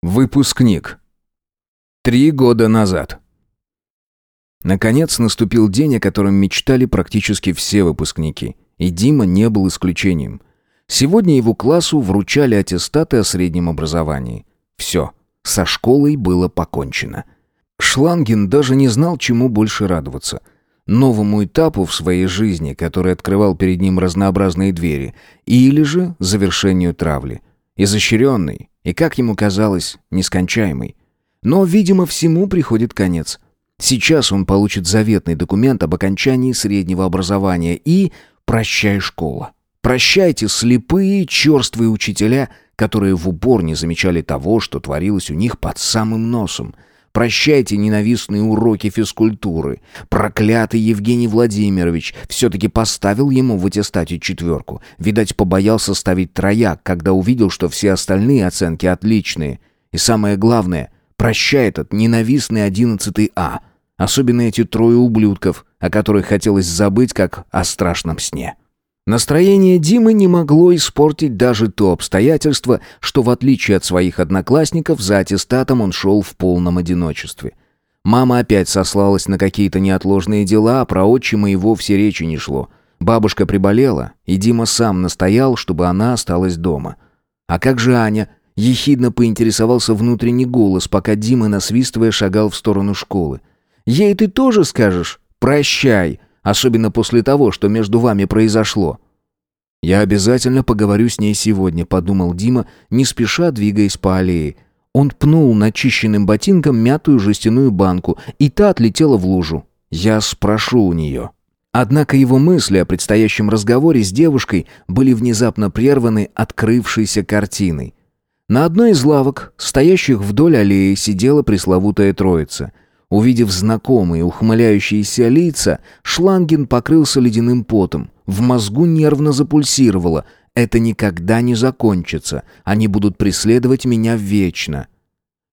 Выпускник. Три года назад. Наконец наступил день, о котором мечтали практически все выпускники, и Дима не был исключением. Сегодня его классу вручали аттестаты о среднем образовании. Все, со школой было покончено. Шлангин даже не знал, чему больше радоваться. Новому этапу в своей жизни, который открывал перед ним разнообразные двери, или же завершению травли. Изощренный, и, как ему казалось, нескончаемый. Но, видимо, всему приходит конец. Сейчас он получит заветный документ об окончании среднего образования и «Прощай, школа». Прощайте, слепые, черствые учителя, которые в упор не замечали того, что творилось у них под самым носом – Прощайте ненавистные уроки физкультуры. Проклятый Евгений Владимирович все-таки поставил ему в аттестате четверку. Видать, побоялся ставить трояк, когда увидел, что все остальные оценки отличные. И самое главное, прощай этот ненавистный одиннадцатый А. Особенно эти трое ублюдков, о которых хотелось забыть, как о страшном сне. Настроение Димы не могло испортить даже то обстоятельство, что в отличие от своих одноклассников за аттестатом он шел в полном одиночестве. Мама опять сослалась на какие-то неотложные дела, а про отчима и вовсе речи не шло. Бабушка приболела, и Дима сам настоял, чтобы она осталась дома. А как же Аня? Ехидно поинтересовался внутренний голос, пока Дима, насвистывая, шагал в сторону школы. «Ей ты тоже скажешь? Прощай!» Особенно после того, что между вами произошло. Я обязательно поговорю с ней сегодня, подумал Дима, не спеша двигаясь по аллее. Он пнул начищенным ботинком мятую жестяную банку, и та отлетела в лужу. Я спрошу у нее. Однако его мысли о предстоящем разговоре с девушкой были внезапно прерваны открывшейся картиной. На одной из лавок, стоящих вдоль аллеи, сидела пресловутая троица — Увидев знакомые ухмыляющиеся лица, Шлангин покрылся ледяным потом. В мозгу нервно запульсировало. «Это никогда не закончится. Они будут преследовать меня вечно».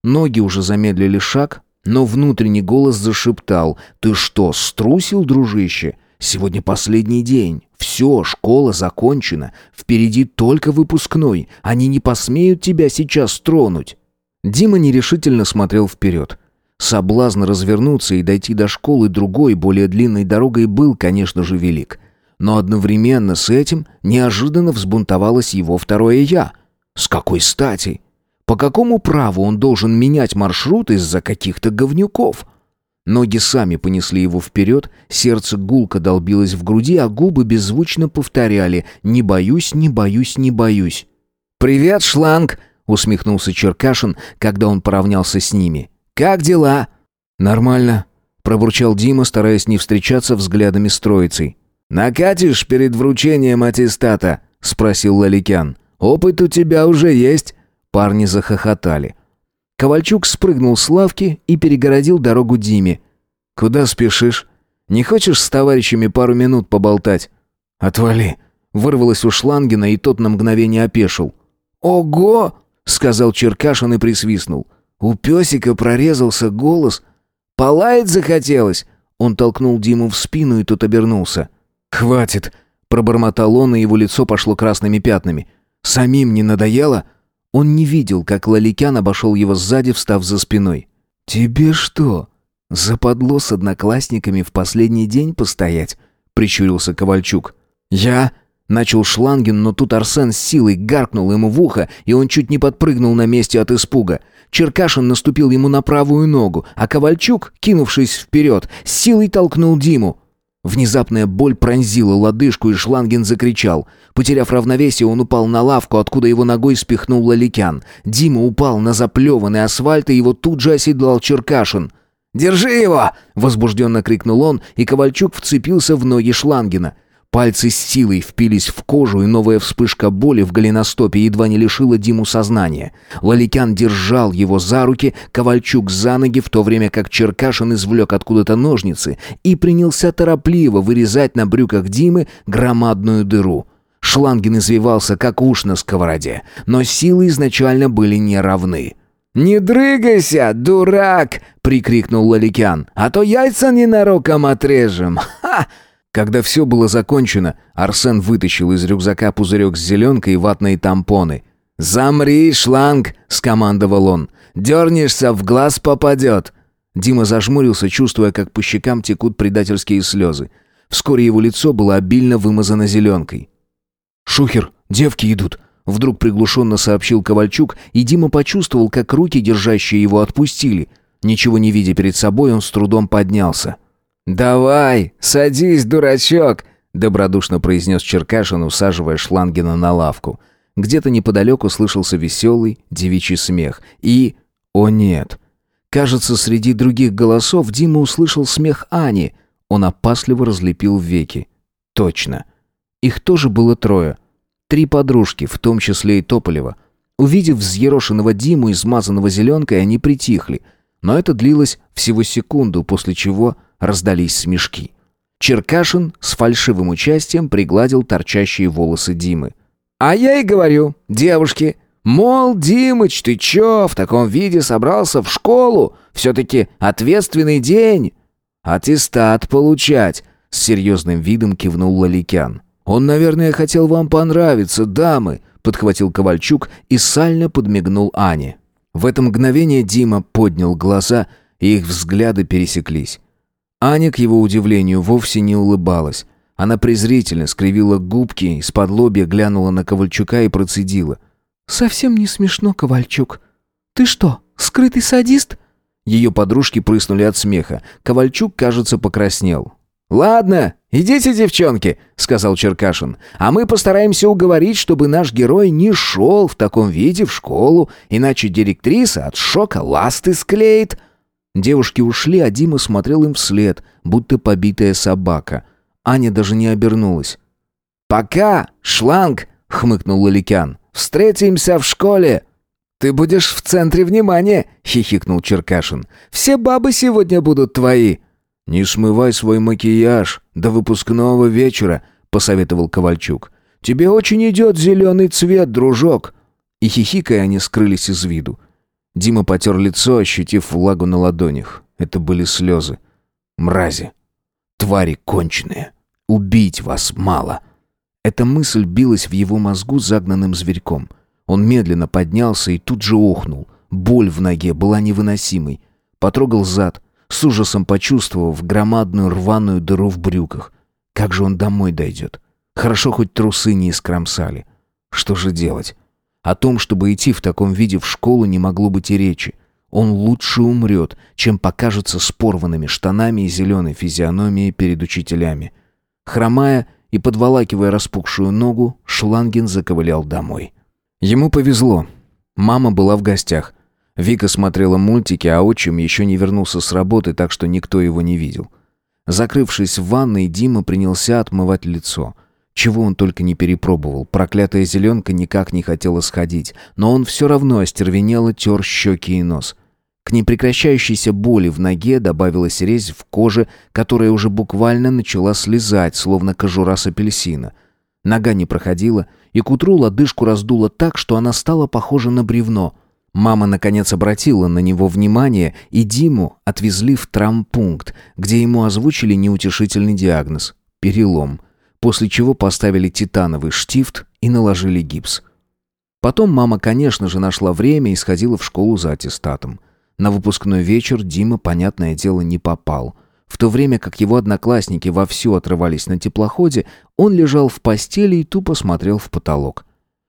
Ноги уже замедлили шаг, но внутренний голос зашептал. «Ты что, струсил, дружище? Сегодня последний день. Все, школа закончена. Впереди только выпускной. Они не посмеют тебя сейчас тронуть». Дима нерешительно смотрел вперед. Соблазн развернуться и дойти до школы другой, более длинной дорогой был, конечно же, велик. Но одновременно с этим неожиданно взбунтовалось его второе «я». С какой стати? По какому праву он должен менять маршрут из-за каких-то говнюков? Ноги сами понесли его вперед, сердце гулко долбилось в груди, а губы беззвучно повторяли «Не боюсь, не боюсь, не боюсь». «Привет, шланг!» — усмехнулся Черкашин, когда он поравнялся с ними. Как дела?» «Нормально», — пробурчал Дима, стараясь не встречаться взглядами с троицей. «Накатишь перед вручением аттестата?» — спросил Лаликян. «Опыт у тебя уже есть?» Парни захохотали. Ковальчук спрыгнул с лавки и перегородил дорогу Диме. «Куда спешишь? Не хочешь с товарищами пару минут поболтать?» «Отвали!» Вырвалось у Шлангина, и тот на мгновение опешил. «Ого!» — сказал Черкашин и присвистнул. У песика прорезался голос. «Полаять захотелось!» Он толкнул Диму в спину, и тот обернулся. «Хватит!» — пробормотал он, и его лицо пошло красными пятнами. «Самим не надоело?» Он не видел, как Лаликян обошел его сзади, встав за спиной. «Тебе что, западло с одноклассниками в последний день постоять?» — прищурился Ковальчук. «Я...» Начал Шлангин, но тут Арсен с силой гаркнул ему в ухо, и он чуть не подпрыгнул на месте от испуга. Черкашин наступил ему на правую ногу, а Ковальчук, кинувшись вперед, с силой толкнул Диму. Внезапная боль пронзила лодыжку, и Шлангин закричал. Потеряв равновесие, он упал на лавку, откуда его ногой спихнул Лаликян. Дима упал на заплеванный асфальт, и его тут же оседлал Черкашин. «Держи его!» — возбужденно крикнул он, и Ковальчук вцепился в ноги Шлангина. Пальцы с силой впились в кожу, и новая вспышка боли в голеностопе едва не лишила Диму сознания. Лаликян держал его за руки, Ковальчук за ноги, в то время как Черкашин извлек откуда-то ножницы и принялся торопливо вырезать на брюках Димы громадную дыру. Шлангин извивался, как уж на сковороде, но силы изначально были неравны. «Не дрыгайся, дурак!» — прикрикнул Лаликян. «А то яйца ненароком отрежем! Ха!» Когда все было закончено, Арсен вытащил из рюкзака пузырек с зеленкой и ватные тампоны. «Замри, шланг!» — скомандовал он. «Дернешься, в глаз попадет!» Дима зажмурился, чувствуя, как по щекам текут предательские слезы. Вскоре его лицо было обильно вымазано зеленкой. «Шухер, девки идут!» Вдруг приглушенно сообщил Ковальчук, и Дима почувствовал, как руки, держащие его, отпустили. Ничего не видя перед собой, он с трудом поднялся. «Давай, садись, дурачок!» добродушно произнес Черкашин, усаживая Шлангина на лавку. Где-то неподалеку слышался веселый девичий смех. И... О нет! Кажется, среди других голосов Дима услышал смех Ани. Он опасливо разлепил веки. Точно. Их тоже было трое. Три подружки, в том числе и Тополева. Увидев взъерошенного Диму, измазанного зеленкой, они притихли. Но это длилось всего секунду, после чего раздались смешки. Черкашин с фальшивым участием пригладил торчащие волосы Димы. «А я и говорю, девушки, мол, Димыч, ты чё, в таком виде собрался в школу? Все-таки ответственный день!» «Аттестат получать!» — с серьезным видом кивнул Лаликян. «Он, наверное, хотел вам понравиться, дамы!» — подхватил Ковальчук и сально подмигнул Ане. В это мгновение Дима поднял глаза, и их взгляды пересеклись. Аня, к его удивлению, вовсе не улыбалась. Она презрительно скривила губки, из-под лобья глянула на Ковальчука и процедила. «Совсем не смешно, Ковальчук. Ты что, скрытый садист?» Ее подружки прыснули от смеха. Ковальчук, кажется, покраснел. «Ладно, идите, девчонки», — сказал Черкашин. «А мы постараемся уговорить, чтобы наш герой не шел в таком виде в школу, иначе директриса от шока ласты склеит». Девушки ушли, а Дима смотрел им вслед, будто побитая собака. Аня даже не обернулась. «Пока, шланг!» — хмыкнул Лаликян. «Встретимся в школе!» «Ты будешь в центре внимания!» — хихикнул Черкашин. «Все бабы сегодня будут твои!» «Не смывай свой макияж до выпускного вечера», — посоветовал Ковальчук. «Тебе очень идет зеленый цвет, дружок!» И хихикая они скрылись из виду. Дима потер лицо, ощутив влагу на ладонях. Это были слезы. Мрази. Твари конченые. Убить вас мало. Эта мысль билась в его мозгу загнанным зверьком. Он медленно поднялся и тут же охнул. Боль в ноге была невыносимой. Потрогал зад, с ужасом почувствовав громадную рваную дыру в брюках. Как же он домой дойдет? Хорошо, хоть трусы не искромсали. Что же делать? О том, чтобы идти в таком виде в школу, не могло быть и речи. Он лучше умрет, чем покажется с порванными штанами и зеленой физиономией перед учителями. Хромая и подволакивая распухшую ногу, Шлангин заковылял домой. Ему повезло. Мама была в гостях. Вика смотрела мультики, а отчим еще не вернулся с работы, так что никто его не видел. Закрывшись в ванной, Дима принялся отмывать лицо. Чего он только не перепробовал. Проклятая зеленка никак не хотела сходить, но он все равно остервенело тер щеки и нос. К непрекращающейся боли в ноге добавилась резь в коже, которая уже буквально начала слезать, словно кожура с апельсина. Нога не проходила, и к утру лодыжку раздуло так, что она стала похожа на бревно. Мама, наконец, обратила на него внимание, и Диму отвезли в травмпункт, где ему озвучили неутешительный диагноз – перелом – после чего поставили титановый штифт и наложили гипс. Потом мама, конечно же, нашла время и сходила в школу за аттестатом. На выпускной вечер Дима, понятное дело, не попал. В то время как его одноклассники вовсю отрывались на теплоходе, он лежал в постели и тупо смотрел в потолок.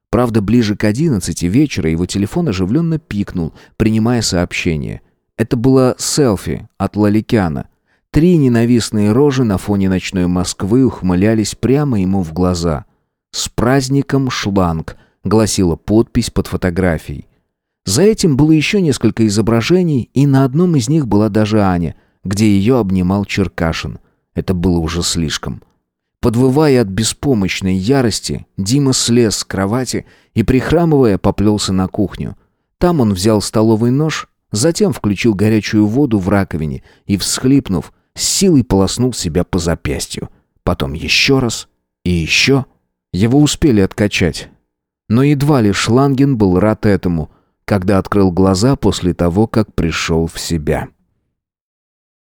Правда, ближе к одиннадцати вечера его телефон оживленно пикнул, принимая сообщение. Это было селфи от Лаликяна. Три ненавистные рожи на фоне ночной Москвы ухмылялись прямо ему в глаза. «С праздником шланг», — гласила подпись под фотографией. За этим было еще несколько изображений, и на одном из них была даже Аня, где ее обнимал Черкашин. Это было уже слишком. Подвывая от беспомощной ярости, Дима слез с кровати и, прихрамывая, поплелся на кухню. Там он взял столовый нож, затем включил горячую воду в раковине и, всхлипнув, с силой полоснул себя по запястью. Потом еще раз и еще. Его успели откачать. Но едва ли Шланген был рад этому, когда открыл глаза после того, как пришел в себя.